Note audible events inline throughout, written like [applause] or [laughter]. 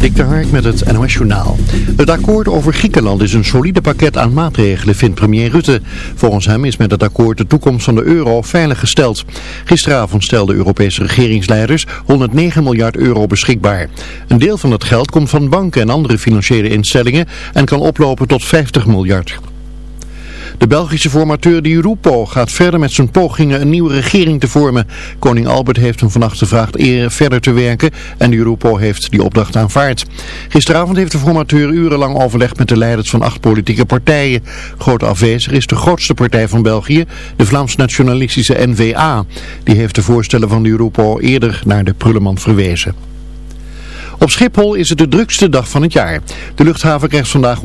Dik de met het NOS Journaal. Het akkoord over Griekenland is een solide pakket aan maatregelen, vindt premier Rutte. Volgens hem is met het akkoord de toekomst van de euro veilig gesteld. Gisteravond stelden Europese regeringsleiders 109 miljard euro beschikbaar. Een deel van het geld komt van banken en andere financiële instellingen en kan oplopen tot 50 miljard. De Belgische formateur Di Rupo gaat verder met zijn pogingen een nieuwe regering te vormen. Koning Albert heeft hem vannacht gevraagd eer verder te werken en Di Rupo heeft die opdracht aanvaard. Gisteravond heeft de formateur urenlang overlegd met de leiders van acht politieke partijen. Groot afwezig is de grootste partij van België, de Vlaams-nationalistische N-VA. Die heeft de voorstellen van Di Rupo eerder naar de prullenmand verwezen. Op Schiphol is het de drukste dag van het jaar. De luchthaven krijgt vandaag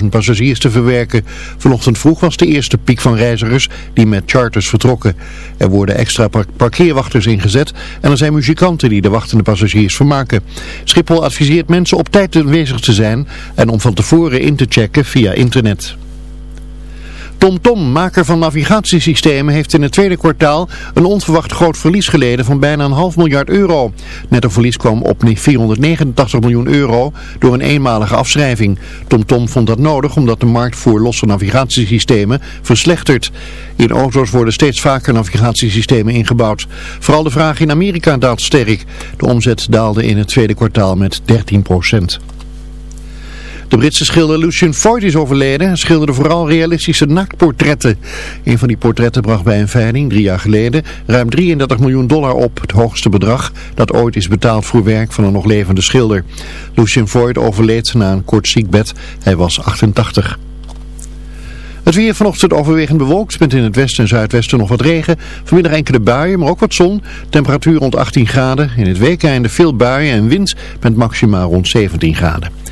171.000 passagiers te verwerken. Vanochtend vroeg was de eerste piek van reizigers die met charters vertrokken. Er worden extra parkeerwachters ingezet en er zijn muzikanten die de wachtende passagiers vermaken. Schiphol adviseert mensen op tijd aanwezig te zijn en om van tevoren in te checken via internet. TomTom, maker van navigatiesystemen, heeft in het tweede kwartaal een onverwacht groot verlies geleden van bijna een half miljard euro. Net een verlies kwam op 489 miljoen euro door een eenmalige afschrijving. TomTom vond dat nodig omdat de markt voor losse navigatiesystemen verslechtert. In auto's worden steeds vaker navigatiesystemen ingebouwd. Vooral de vraag in Amerika daalt sterk. De omzet daalde in het tweede kwartaal met 13 procent. De Britse schilder Lucian Foyt is overleden. Hij schilderde vooral realistische naaktportretten. Een van die portretten bracht bij een veiling drie jaar geleden ruim 33 miljoen dollar op. Het hoogste bedrag dat ooit is betaald voor werk van een nog levende schilder. Lucian Foyt overleed na een kort ziekbed. Hij was 88. Het weer vanochtend overwegend bewolkt met in het westen en zuidwesten nog wat regen. Vanmiddag enkele buien, maar ook wat zon. Temperatuur rond 18 graden. In het weekende veel buien en wind met maximaal rond 17 graden.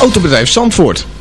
Autobedrijf Zandvoort.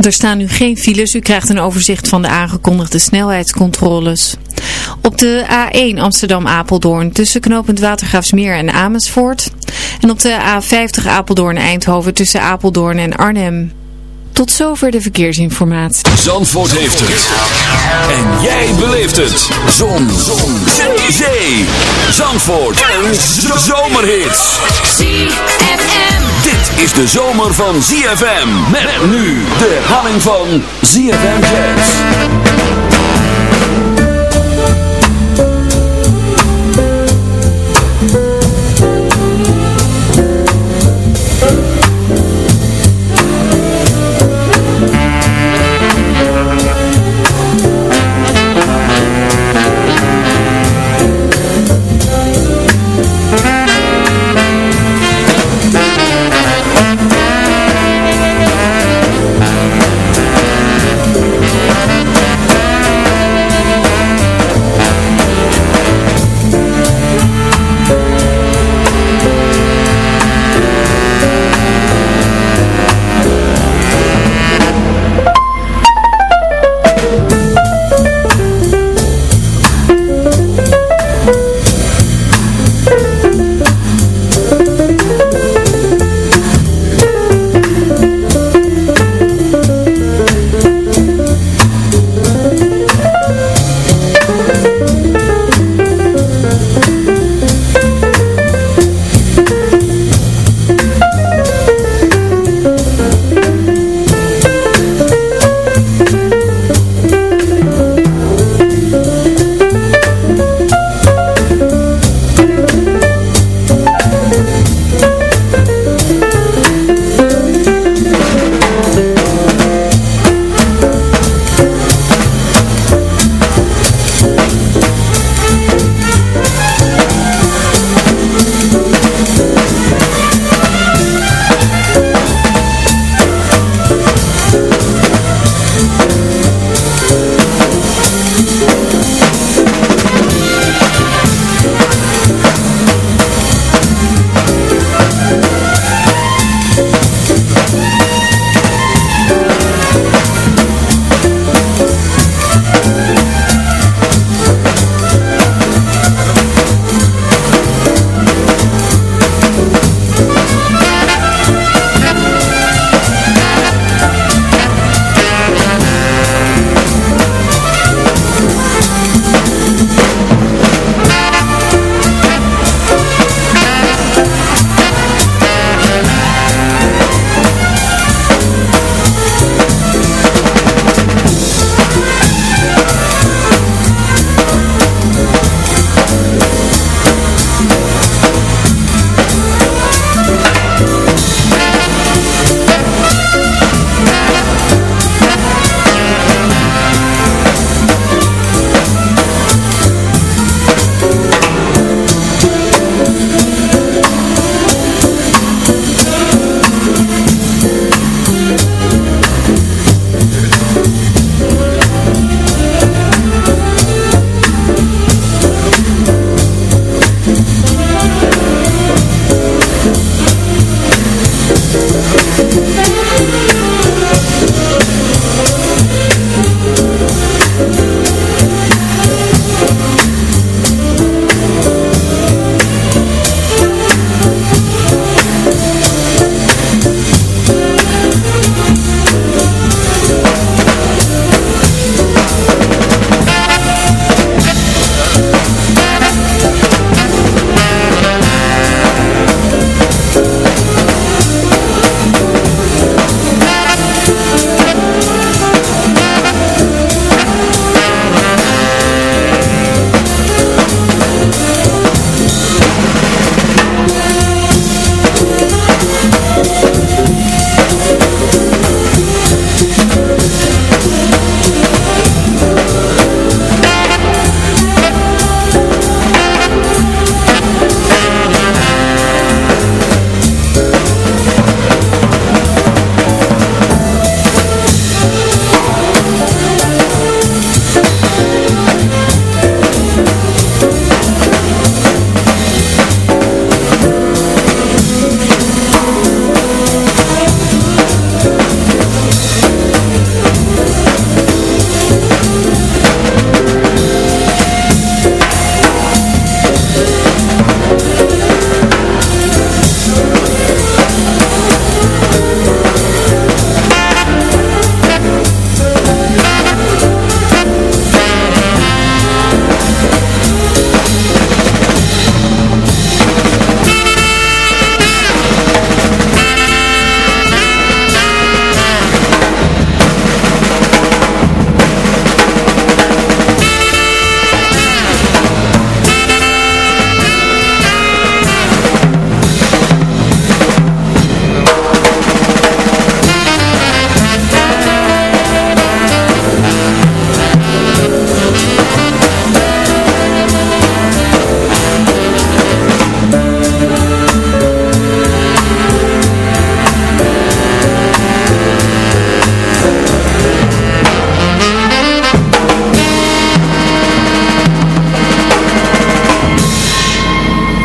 Er staan nu geen files. U krijgt een overzicht van de aangekondigde snelheidscontroles. Op de A1 Amsterdam-Apeldoorn tussen knooppunt Watergraafsmeer en Amersfoort. En op de A50 Apeldoorn-Eindhoven tussen Apeldoorn en Arnhem. Tot zover de verkeersinformatie. Zandvoort heeft het. En jij beleeft het. Zon. Zon. Zee. Zee. Zandvoort. Een zomerhit. ZFM. Is de zomer van ZFM. Met nu de herhaling van ZFM Jazz.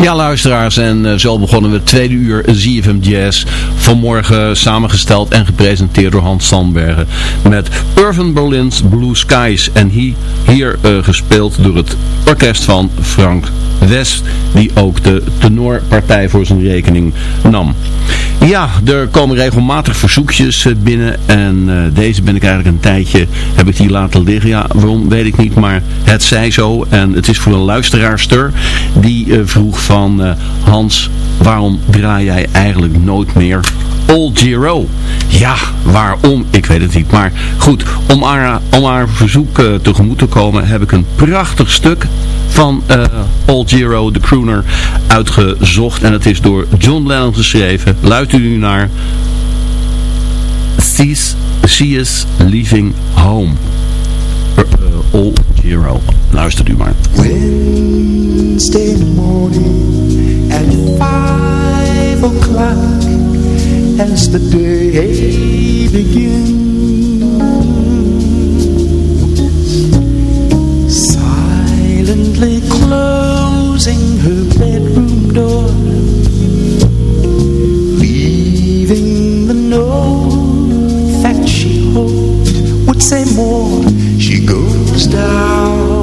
Ja, luisteraars, en uh, zo begonnen we het tweede uur ZFM Jazz. Vanmorgen samengesteld en gepresenteerd door Hans Sandbergen. Met Irvin Berlin's Blue Skies. En hier, hier uh, gespeeld door het orkest van Frank West. Die ook de tenorpartij voor zijn rekening nam. Ja, er komen regelmatig verzoekjes uh, binnen. En deze ben ik eigenlijk een tijdje, heb ik die laten liggen. Ja, waarom weet ik niet, maar het zij zo. En het is voor een luisteraarster die vroeg van Hans, waarom draai jij eigenlijk nooit meer Old Giro? Ja, waarom? Ik weet het niet. Maar goed, om haar, verzoek uh, tegemoet te komen heb ik een prachtig stuk van uh, Old Giro, de crooner, uitgezocht. En het is door John Lennon geschreven. Luistert u naar Sees, She is Leaving Home. Uh, Old Giro. Luistert u maar. Wednesday morning at five o'clock as the day begins. Silently closing her bedroom door, leaving the note that she hoped would say more. She goes downstairs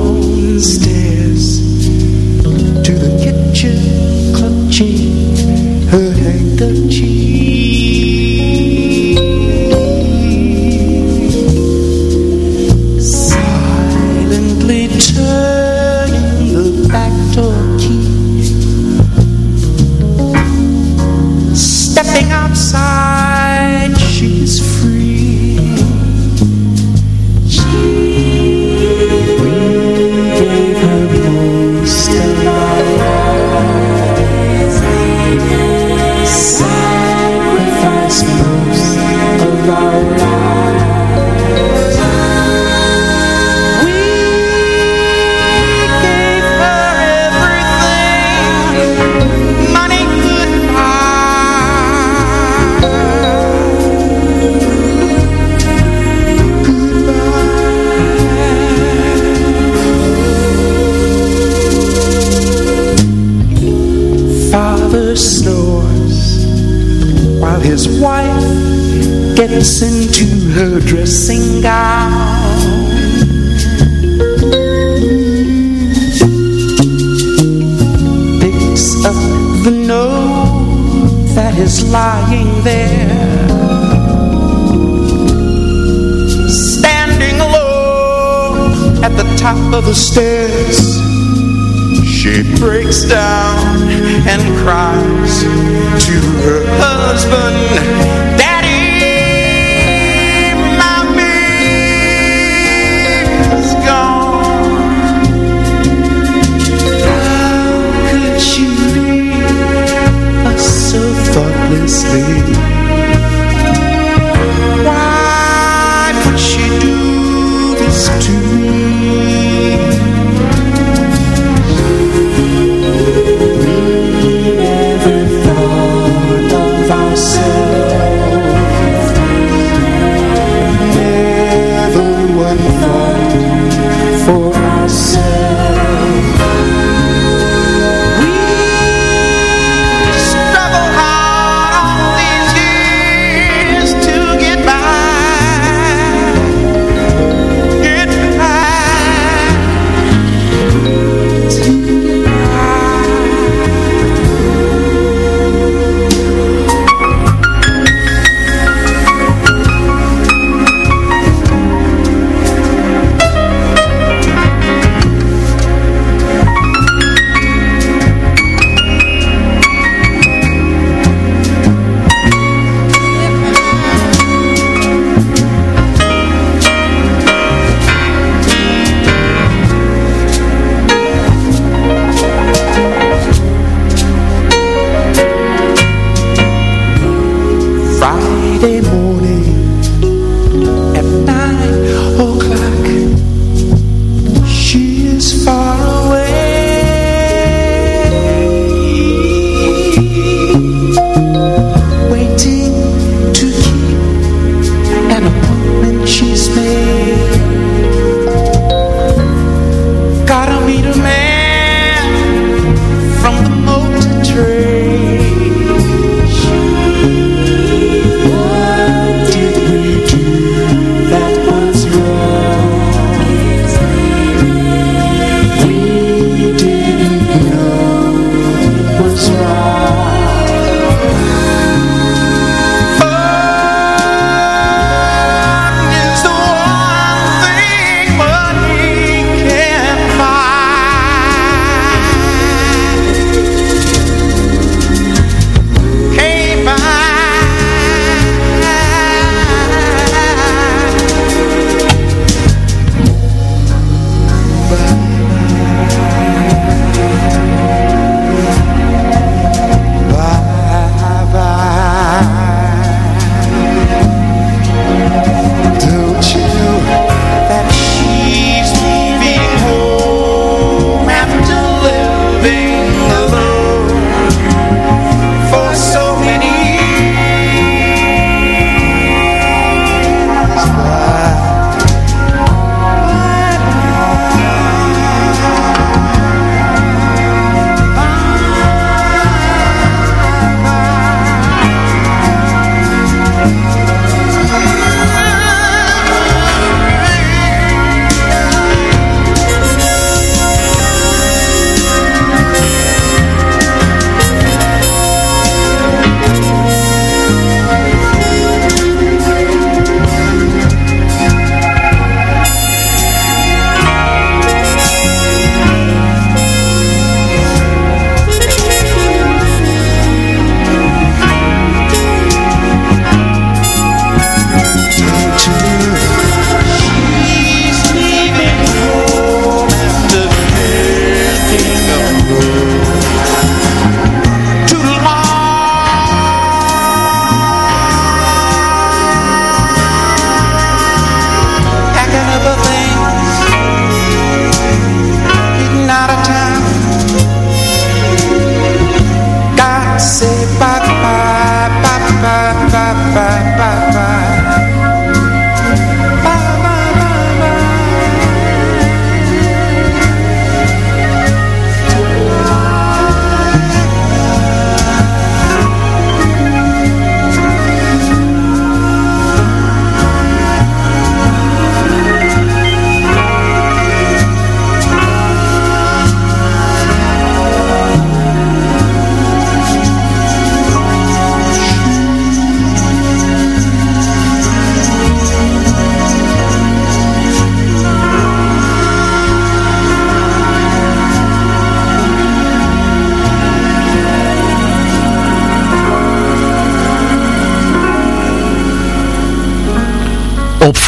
passer par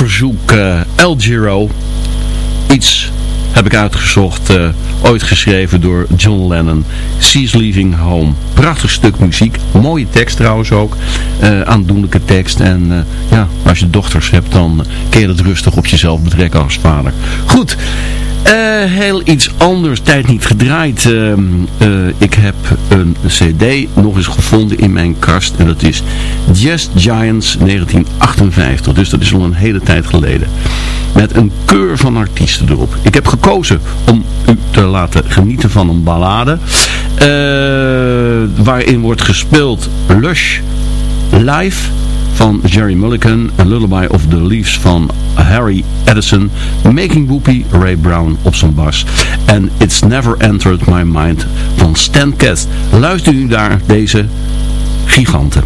verzoek uh, El Giro. Iets heb ik uitgezocht, uh, ooit geschreven door John Lennon. She's Leaving Home. Prachtig stuk muziek, mooie tekst trouwens ook. Uh, aandoenlijke tekst. En ja, als je dochters hebt, dan je het rustig op jezelf betrekken als vader. Goed. Uh, heel iets anders, tijd niet gedraaid. Uh, uh, ik heb een cd nog eens gevonden in mijn kast. En dat is Just Giants 1958. Dus dat is al een hele tijd geleden. Met een keur van artiesten erop. Ik heb gekozen om u te laten genieten van een ballade. waarin wordt gespeeld Lush live van Jerry Mulligan, A Lullaby of the Leaves van Harry Edison, Making Whoopi Ray Brown op zijn bas en It's Never Entered My Mind van Stan Kent. Luister u naar deze giganten.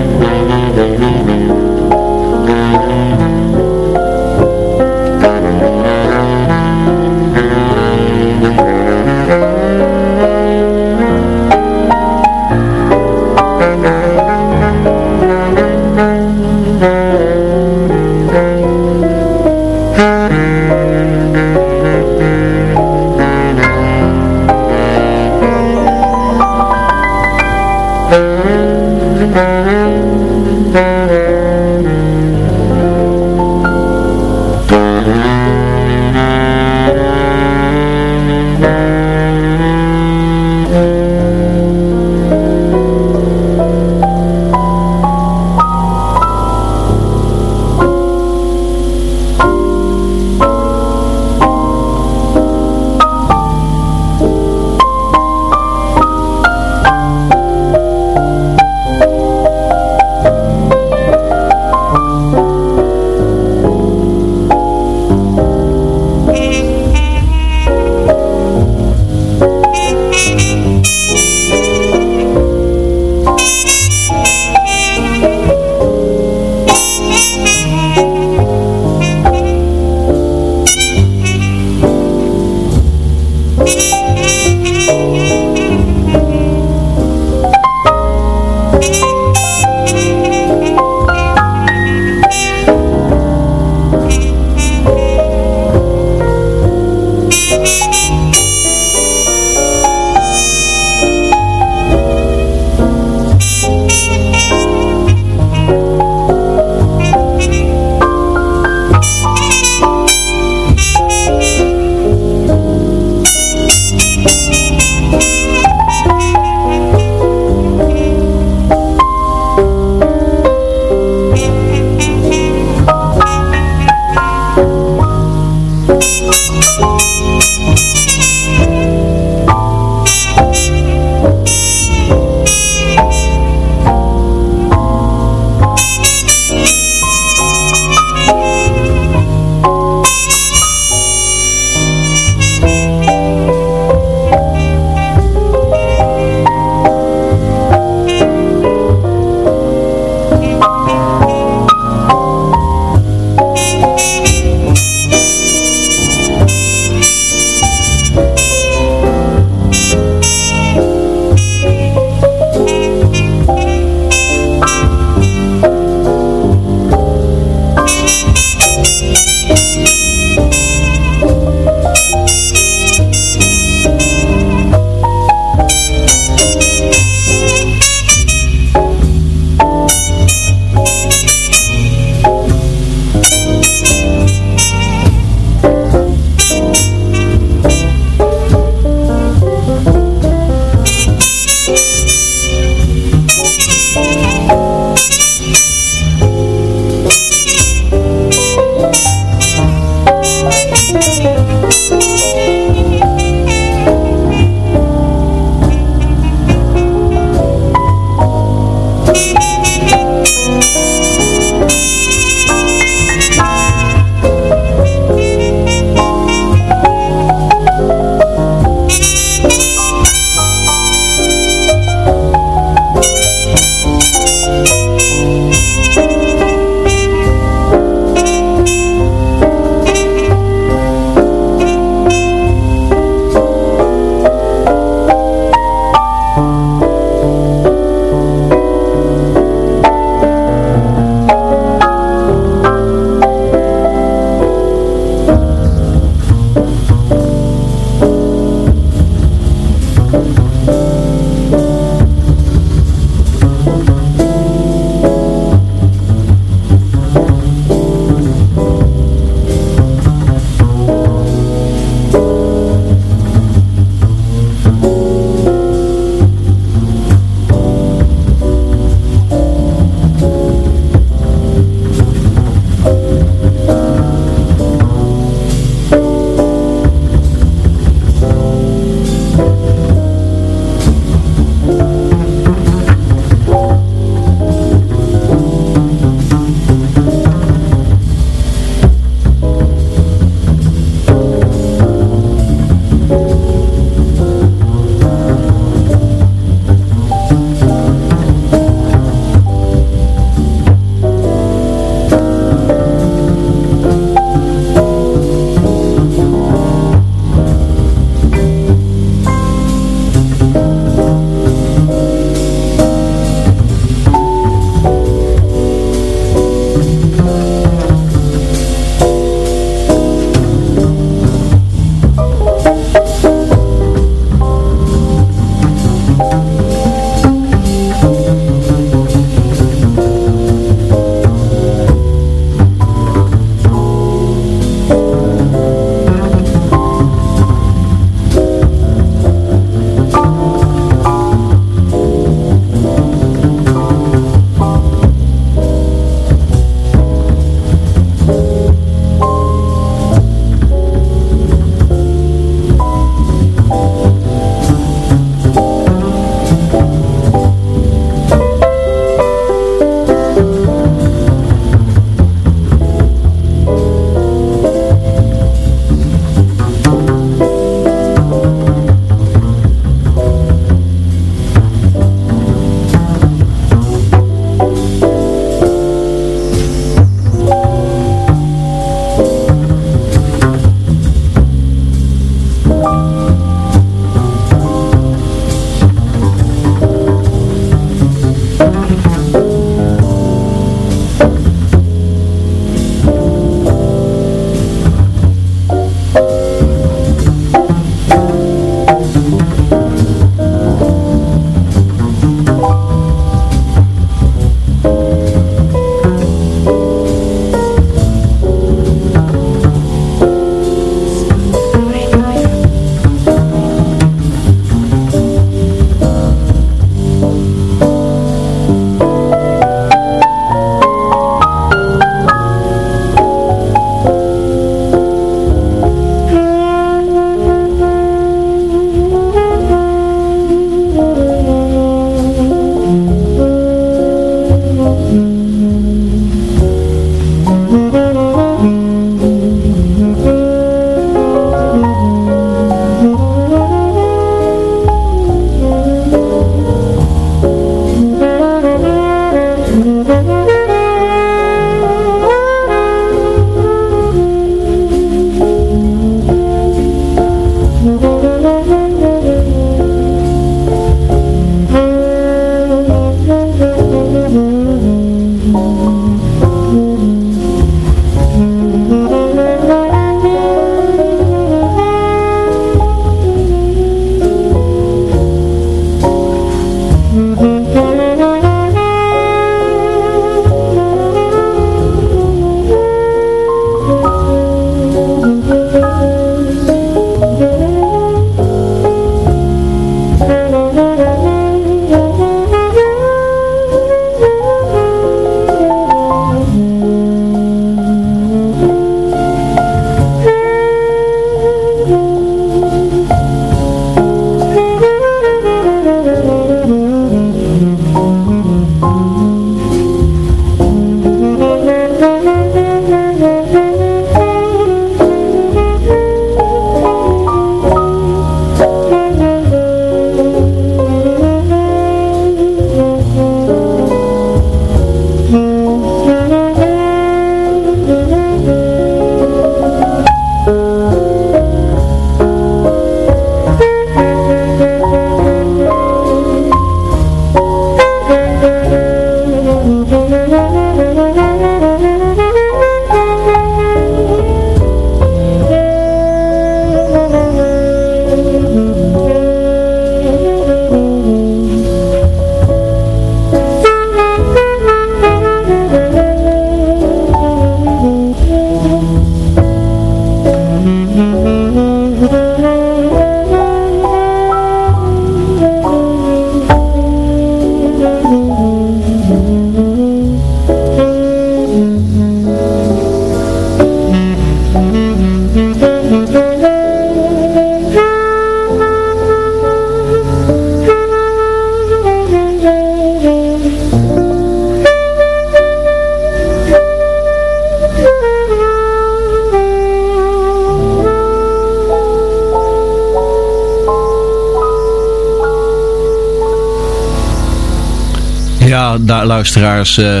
Luisteraars, uh,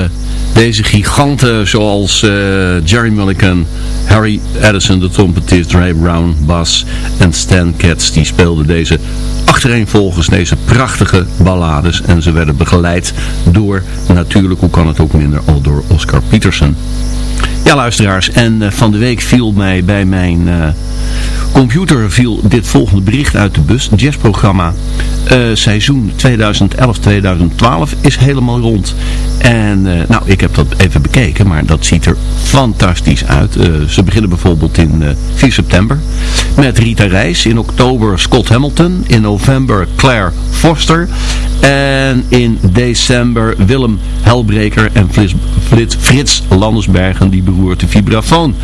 deze giganten zoals uh, Jerry Mulligan, Harry Edison, de trompetist, Ray Brown, Bass en Stan Getz, die speelden deze achtereenvolgens deze prachtige ballades en ze werden begeleid door, natuurlijk, hoe kan het ook minder, al door Oscar Peterson. Ja, luisteraars, en uh, van de week viel mij bij mijn computer viel dit volgende bericht uit de bus. Jazzprogramma uh, seizoen 2011-2012 is helemaal rond. En uh, nou, ik heb dat even bekeken, maar dat ziet er fantastisch uit. Uh, ze beginnen bijvoorbeeld in 4 september met Rita Reis. In oktober Scott Hamilton. In november Claire Foster. En in december Willem Helbreker en Frits, Frits, Frits Landersbergen, die beroert de vibrafoon.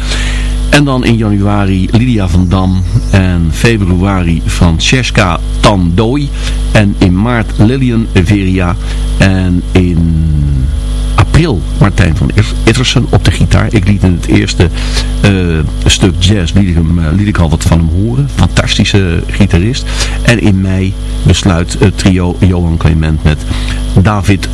En dan in januari Lydia van Dam. En februari Francesca Tandoi. En in maart Lillian Veria. En in april Martijn van Ittersen op de gitaar. Ik liet in het eerste uh, stuk jazz liet ik, hem, uh, liet ik al wat van hem horen. Fantastische gitarist. En in mei besluit het trio Johan Clement met David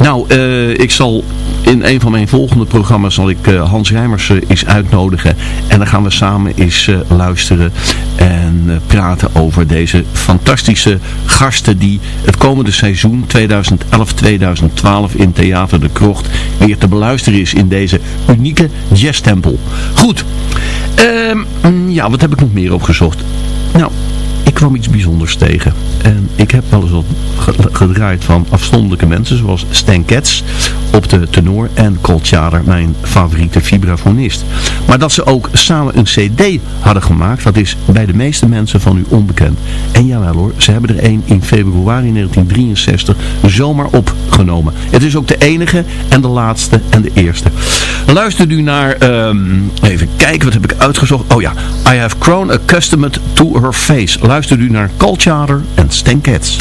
Nou, uh, ik zal in een van mijn volgende programma's zal ik Hans Rijmers eens uitnodigen. En dan gaan we samen eens luisteren en praten over deze fantastische gasten die het komende seizoen 2011-2012 in theater de Krocht weer te beluisteren is in deze unieke jazztempel. Goed, um, ja, wat heb ik nog meer opgezocht? Nou, kwam iets bijzonders tegen. En ik heb wel eens wat gedraaid van afzonderlijke mensen, zoals Stan Getz op de tenor en Colt mijn favoriete vibrafonist. Maar dat ze ook samen een cd hadden gemaakt, dat is bij de meeste mensen van u onbekend. En jawel hoor, ze hebben er een in februari 1963 zomaar opgenomen. Het is ook de enige en de laatste en de eerste. Luister u naar, um, even kijken, wat heb ik uitgezocht? Oh ja, I have grown accustomed to her face. Luister u naar Colt en Stan Getz.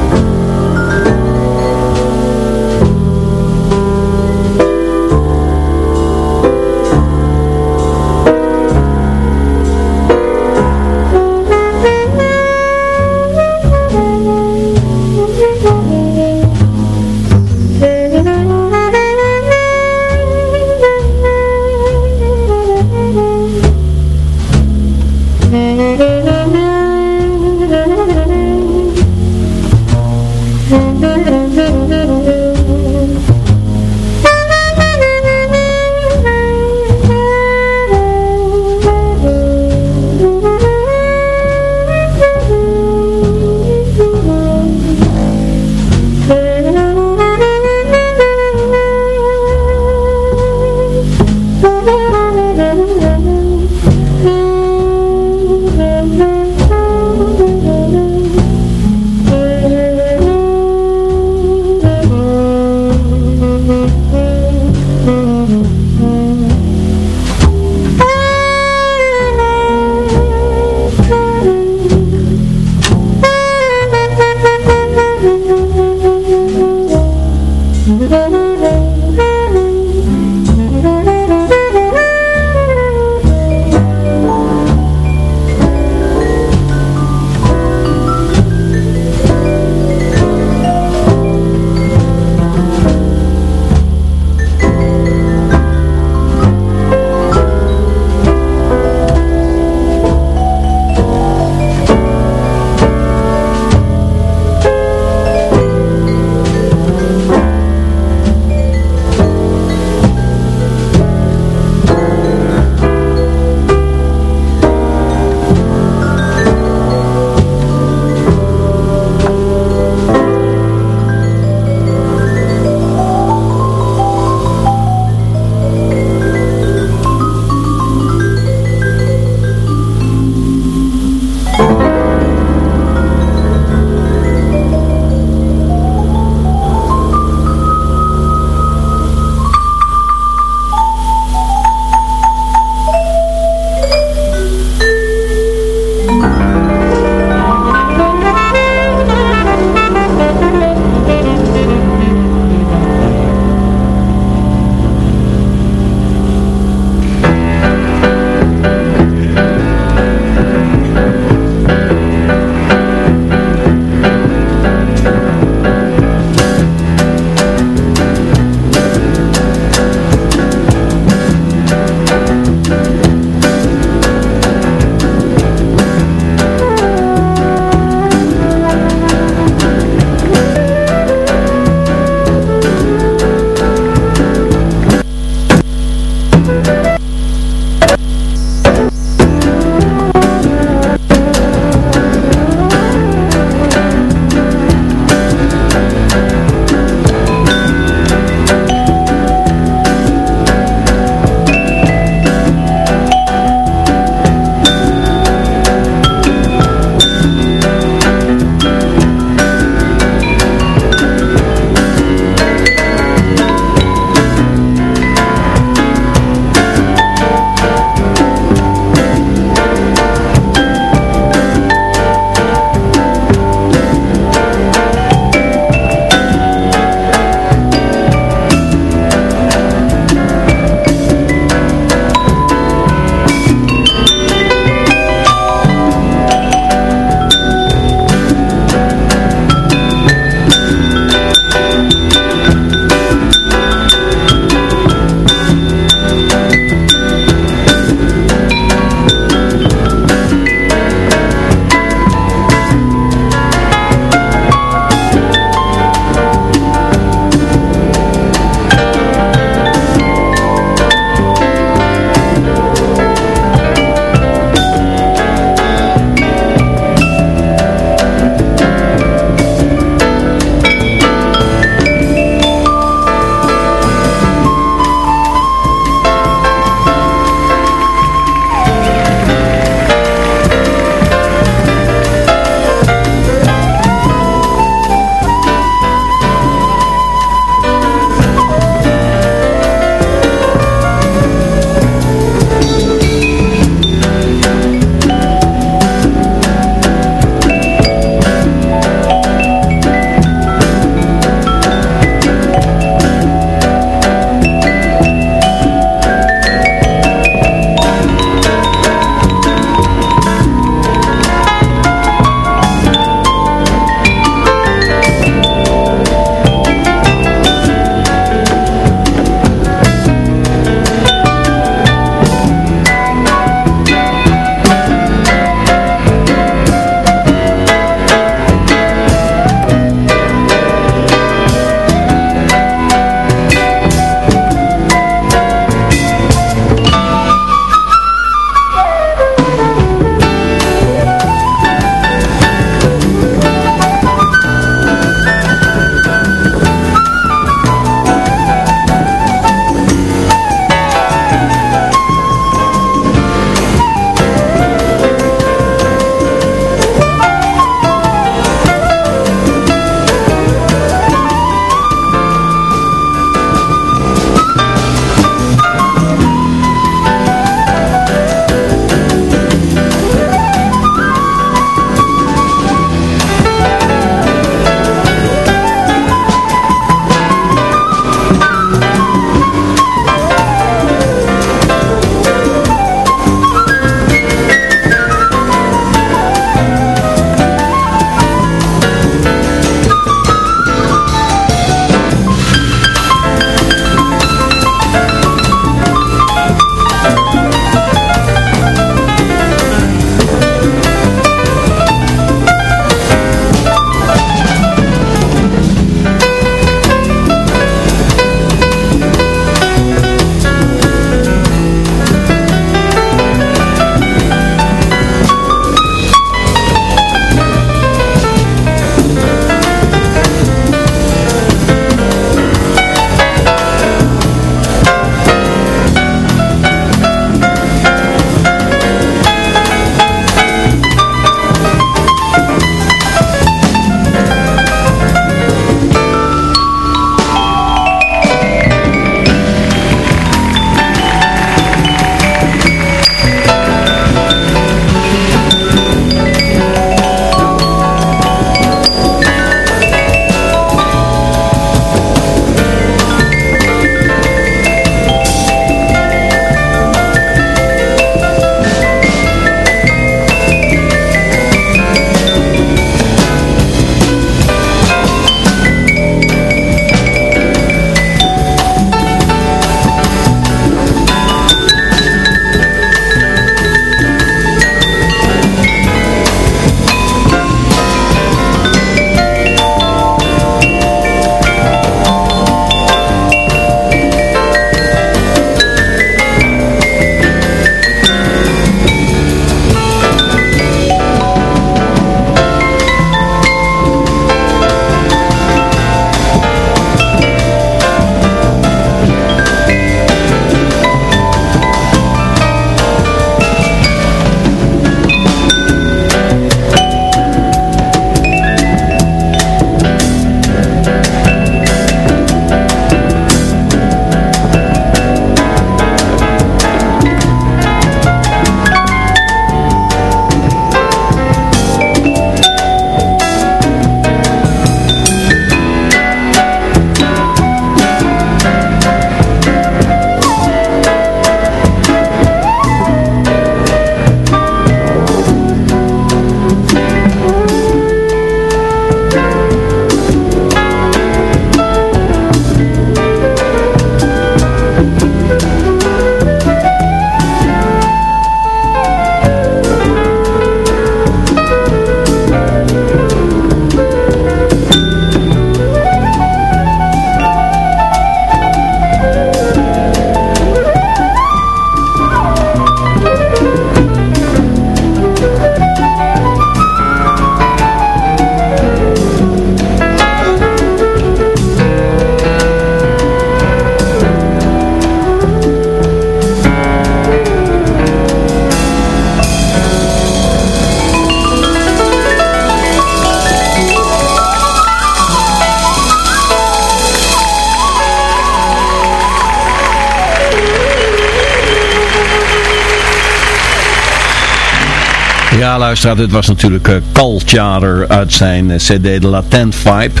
Luisteraar, dit was natuurlijk uh, Calchader uit zijn cd De Latent Vibe.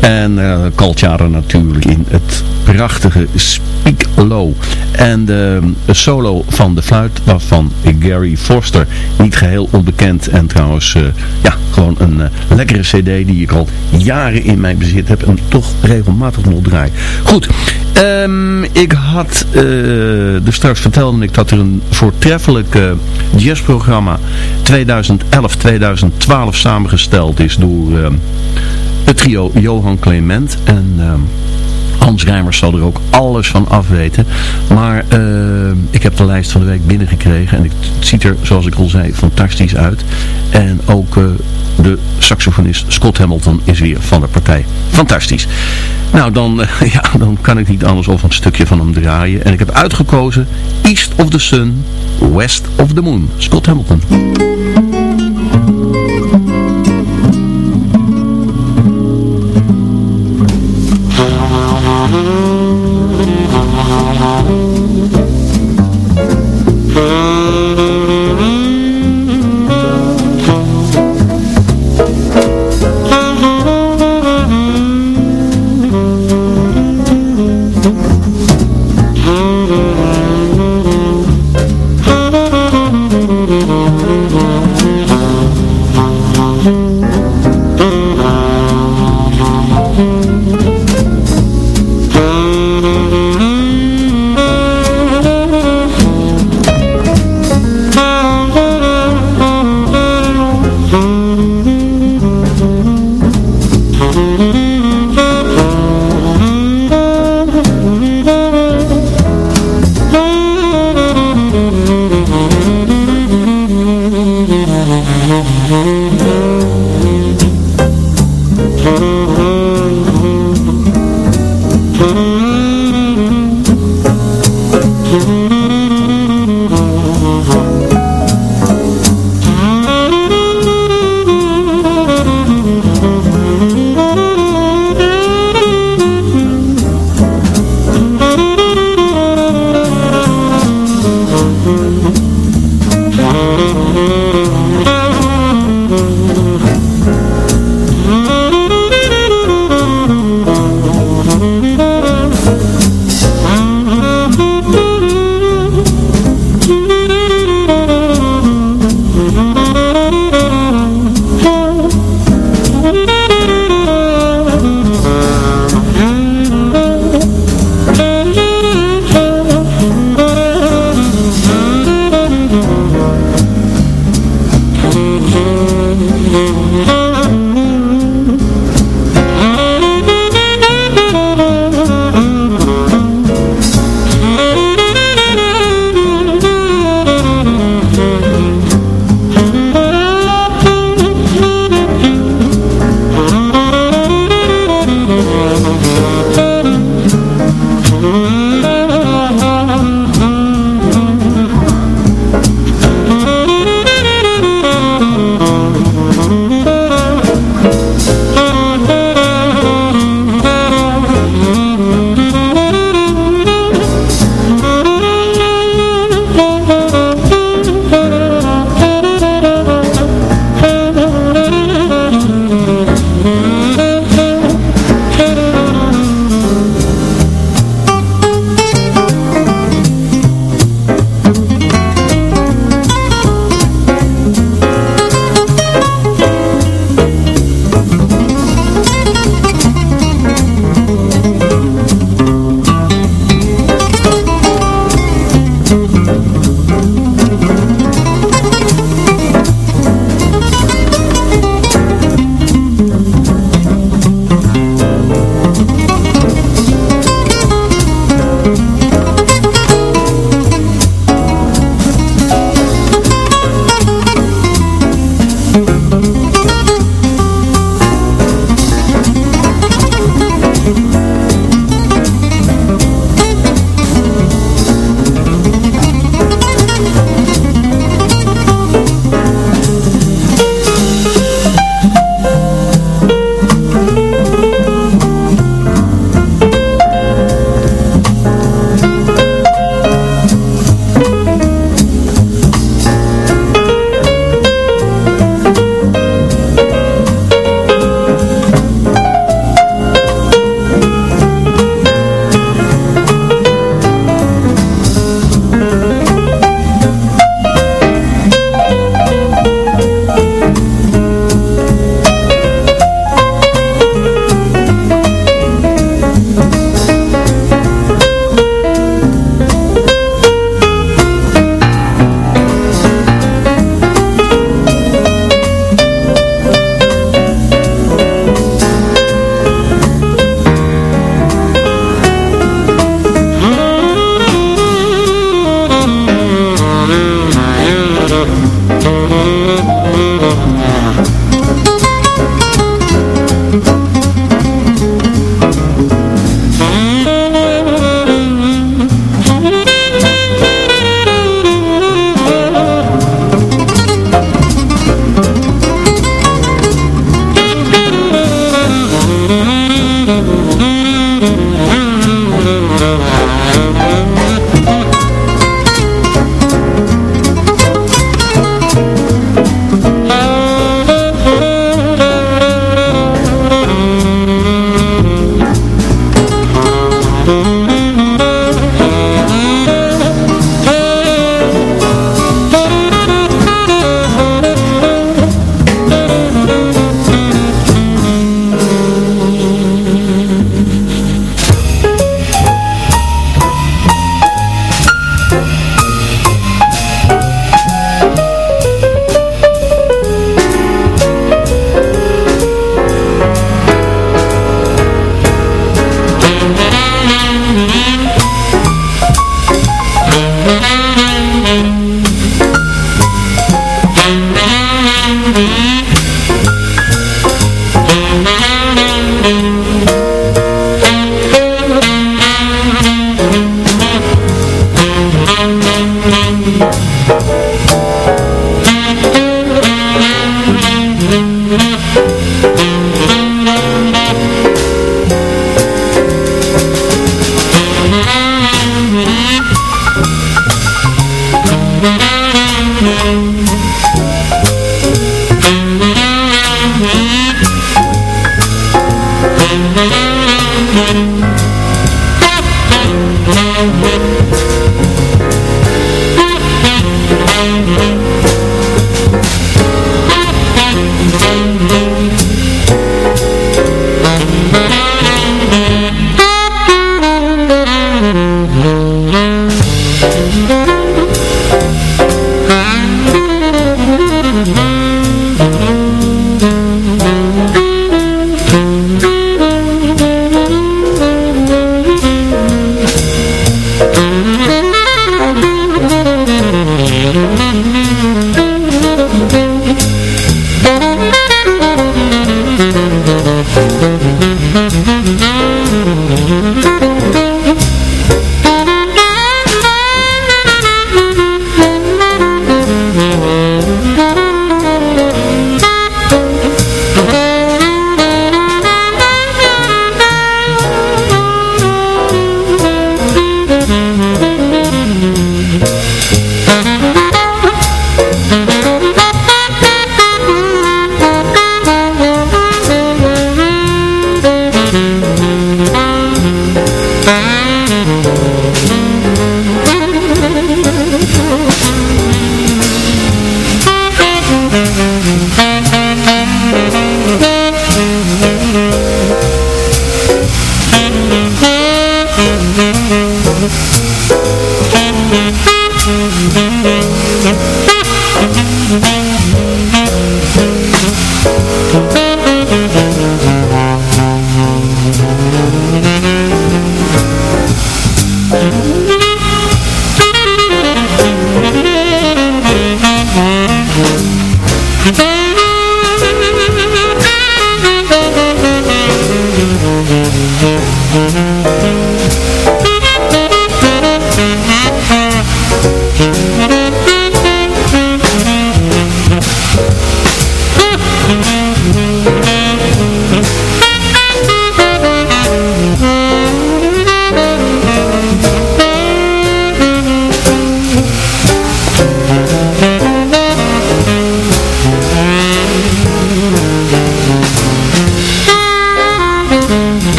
En uh, Calchader natuurlijk in het prachtige Speak Low. En de solo van de fluit van Gary Forster. Niet geheel onbekend en trouwens, ja, gewoon een lekkere cd die ik al jaren in mijn bezit heb en toch regelmatig nog draai. Goed, um, ik had, uh, dus straks vertelde ik dat er een voortreffelijk uh, jazzprogramma 2011-2012 samengesteld is door uh, het trio Johan Clement en... Hans Rijmers zal er ook alles van afweten. Maar ik heb de lijst van de week binnengekregen. En het ziet er, zoals ik al zei, fantastisch uit. En ook uh, de saxofonist Scott Hamilton is weer van de partij. Fantastisch. Nou, dan, [laughs] ja, dan kan ik niet anders of een stukje van hem draaien. En ik heb uitgekozen East of the Sun, West of the Moon. Scott Hamilton.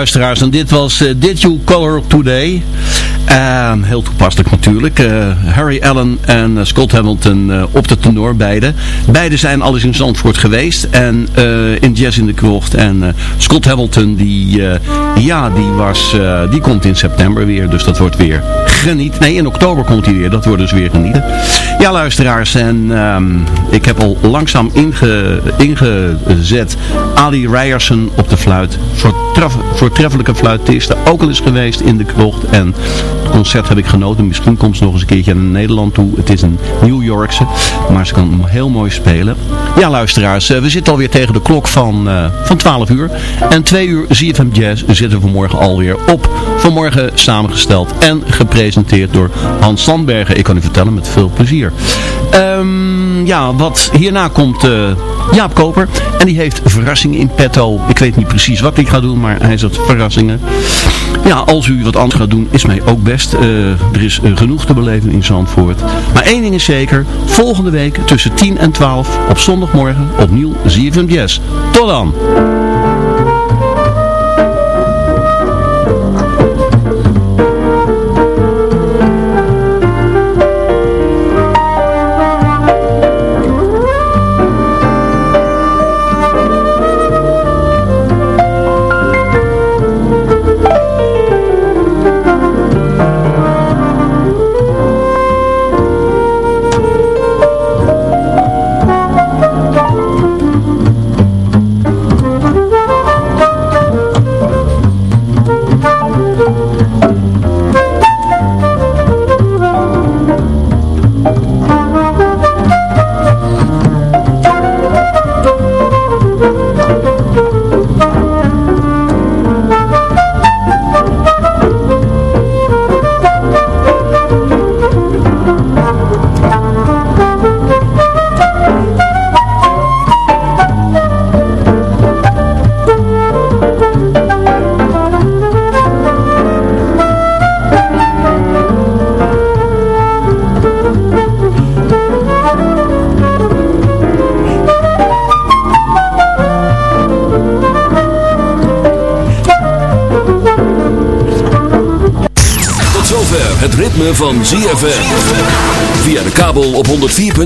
Luisteraars, en dit was uh, Did You Color Today? Uh, heel toepasselijk natuurlijk. Uh, Harry Allen en uh, Scott Hamilton op de tenor, beide. Beide zijn alles in Zandvoort geweest. En in Jazz in de Krocht. En Scott Hamilton, die, ja, die, was, die komt in september weer. Dus dat wordt weer geniet. Nee, in oktober komt hij weer. Dat wordt dus weer genieten. Ja, luisteraars. En um, ik heb al langzaam inge, ingezet Ali Ryerson op de fluit. Voortreffelijke fluitiste. Ook al is geweest in de krocht. En concert heb ik genoten. Misschien komt ze nog eens een keertje naar Nederland toe. Het is een New Yorkse. Maar ze kan heel mooi spelen. Ja, luisteraars. We zitten alweer tegen de klok van, uh, van 12 uur. En 2 uur ZFM Jazz zitten we vanmorgen alweer op. Vanmorgen samengesteld en gepresenteerd door Hans Sandbergen. Ik kan u vertellen met veel plezier. Um, ja, wat hierna komt uh, Jaap Koper. En die heeft verrassingen in petto. Ik weet niet precies wat hij gaat doen, maar hij zegt verrassingen. Ja, als u wat anders gaat doen, is mij ook best. Uh, er is uh, genoeg te beleven in Zandvoort. Maar één ding is zeker. Volgende week tussen 10 en 12 op zondagmorgen opnieuw ZFM Jazz. Tot dan!